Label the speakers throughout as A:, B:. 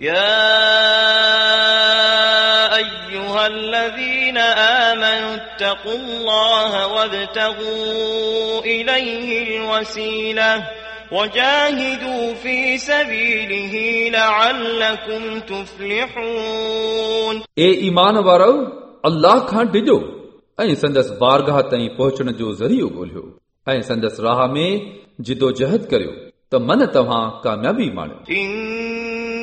A: يا أيها الذين آمنوا اتقوا الله وابتغوا إليه الوسيلة وجاهدوا في سبيله لعلكم تفلحون
B: ए ईमान वारो अल्लाह खां डिॼो ऐं संदसि बारगाह ताईं पहुचण जो ज़रियो ॻोल्हियो ऐं संदसि राह में जिदोजहद करियो त मन तव्हां कामयाबी माणियो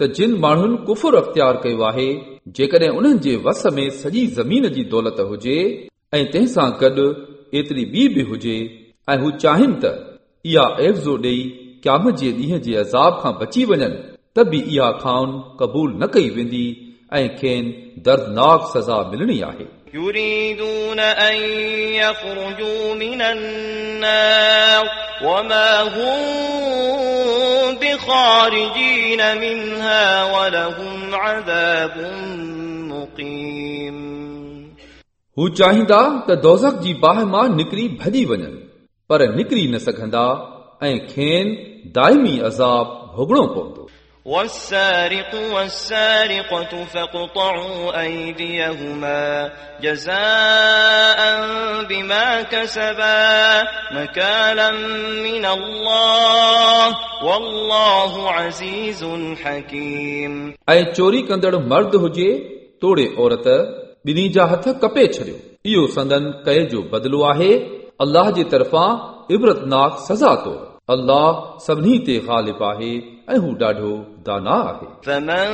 B: त जिन माण्हुनि कुफुर अख़्तियार कयो आहे जेकॾहिं उन्हनि जे वस में सॼी ज़मीन जी दौलत हुजे ऐं तंहिं सां गॾु एतिरी ॿी बि हुजे ऐं हू चाहिनि त इहा एफ़ज़ो ॾेई क़यामत जे ॾींहं जे अज़ाब खां बची वञनि त बि इहा खाउन क़बूल न कई वेंदी ऐं खेनि दर्दनाक सज़ा मिलणी आहे
A: يريدون أن يخرجوا من النار وما هم بخارجين منها ولهم عذاب مقيم
B: हू चाहींदा त दोज़ख जी बाहि मां निकिरी भॼी वञनि पर निकिरी न सघंदा ऐं खेनि दाइमी अज़ाब भोगणो पवंदो
A: والسارق والسارقة فاقطعوا أيديهما جزاء بما كسبا نكالا من الله والله عزيز حكيم
B: ऐं चोरी कंदड़ मर्द हुजे तोड़े औरत ॿिन्ही जा हथ कपे छॾियो इहो संदन कए जो बदिलो आहे अल्लाह जे तरफ़ां इबरतनाक सज़ा तो अल्लाह सभिनी ते ग़ालिब आहे ऐं हू ॾाढो दाना आहे
A: فمن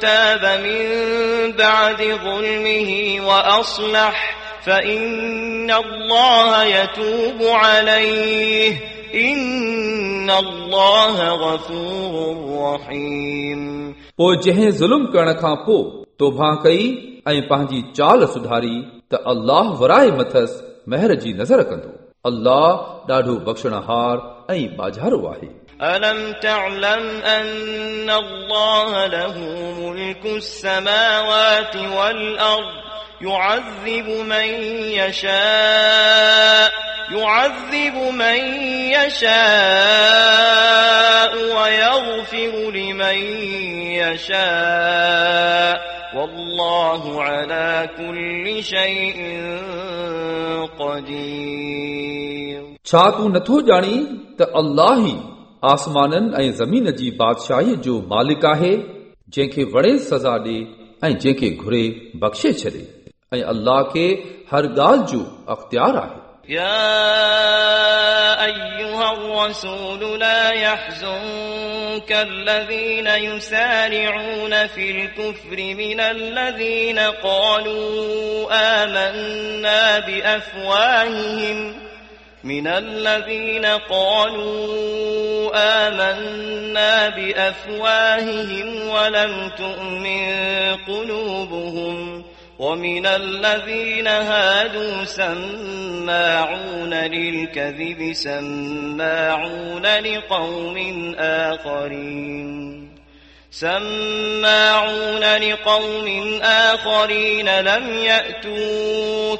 A: تاب من بعد ظلمه وأصلح فإن الله يتوب عليه إن الله غفور رحيم
B: पोइ जंहिं ज़ुल्म करण खां पोइ तोभा कई ऐं पंहिंजी चाल सुधारी त अल्लाह वराए मथसि महर जी नज़र कंदो अल्लाह ॾाढो बख़्शणहार ऐं बाज़ारो आहे
A: ألم تعلم أن الله له ملك السماوات والأرض يعذب من يشاء يعذب من يشاء ويغفر لمن يشاء والله على كل شيء قدير
B: छा तूं नथो ॼाणी त अल्लाह ई आसमाननि ऐं ज़मीन जी बादशाहीअ जो मालिक आहे जंहिंखे वणे सज़ा ॾे ऐं जंहिंखे घुरे बख़्शे छॾे ऐं अल्लाह खे हर ॻाल्हि जो अख़्तियार आहे
A: يا أيها الرسول لا يحزنك الذين يسارعون في الكفر من الذين قالوا آمنا بأفواههم من الذين قالوا آمنا بأفواههم ولم تؤمن قلوبهم ومن الذين هادوا سماعون للكذب سماعون لقوم آخرين سماعون لقوم آخرين لم يأتوك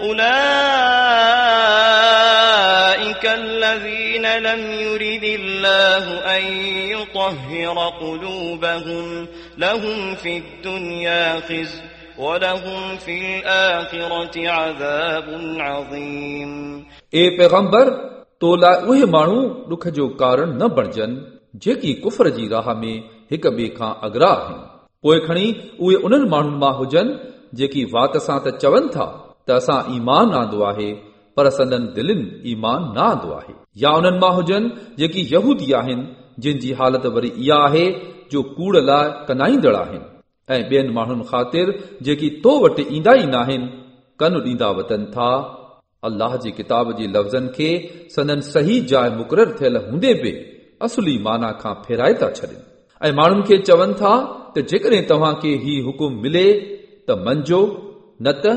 A: أولئك الذين لم يرد الله أن يطهر قلوبهم لهم في الدنيا خزي ولهم في الآخرة عذاب عظيم
B: ए पैगंबर तो लाइ उहे माण्हू ॾुख जो कारण न बणजनि जेकी कुफर जी राह में हिक ॿिए खां अगरा आहिनि पोइ खणी उहे उन्हनि माण्हुनि मां हुजनि जेकी वात सां त चवनि था त असां ईमान आंदो आहे पर संदन दिलनि ईमान न आंदो आहे या उन्हनि मां हुजनि जेकी यहूदी आहिनि जिन जी हालत वरी इहा आहे जो कूड़ लाइ कनाईंदड़ आहिनि ऐं ॿियनि माण्हुनि ख़ातिर जेकी तो वटि ईंदा ई न आहिनि कन ॾींदा वतन था अल्लाह जी किताब जे लफ़्ज़नि खे संदन सही जाइ मुक़ररु थियल हूंदे बि असुली माना खां फेराए था छॾनि ऐं माण्हुनि खे चवनि था त जेकॾहिं तव्हांखे ही हुकुम मिले त मंझो न त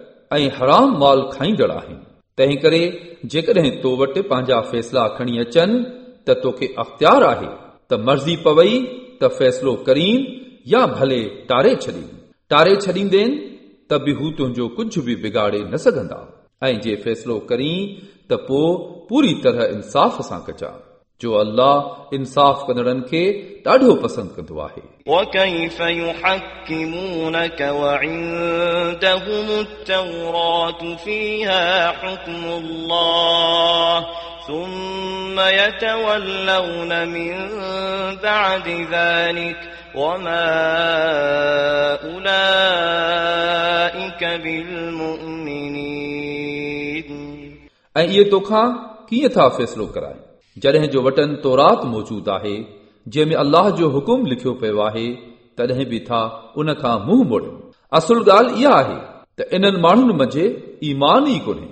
B: ऐं हराम माल खाईंदड़ आहिनि तंहिं करे जेकॾहिं तो वटि पंहिंजा फ़ैसिला खणी अचनि त तोखे अख़्तियार आहे त मर्ज़ी पवई त फ़ैसिलो करीन या भले टारे छॾीन टारे छॾींदेनि त बि हू तुंहिंजो कुझु बि बिगाड़े न सघंदा ऐं जे फ़ैसिलो करीं त पोइ पूरी तरह इंसाफ़ सां कजां जो अल्लाह इंसाफ़ कंदड़नि खे ॾाढो पसंदि कंदो आहे
A: وكيف يحكمونك وعندهم التوراة فيها حكم الله ثم يتولون من بعد ذلك وما أولئك بالمؤمنين
B: ऐं इहे तोखां कीअं था फ़ैसिलो कराइनि जॾहिं जो वटन तौरात मौजूदु आहे जंहिंमें अल्लाह जो हुकुम लिखियो पियो आहे तॾहिं बि था उन खां मुंहुं मोड़नि असुल ॻाल्हि इहा आहे त इन्हनि माण्हुनि मंझि ईमान ई कोन्हे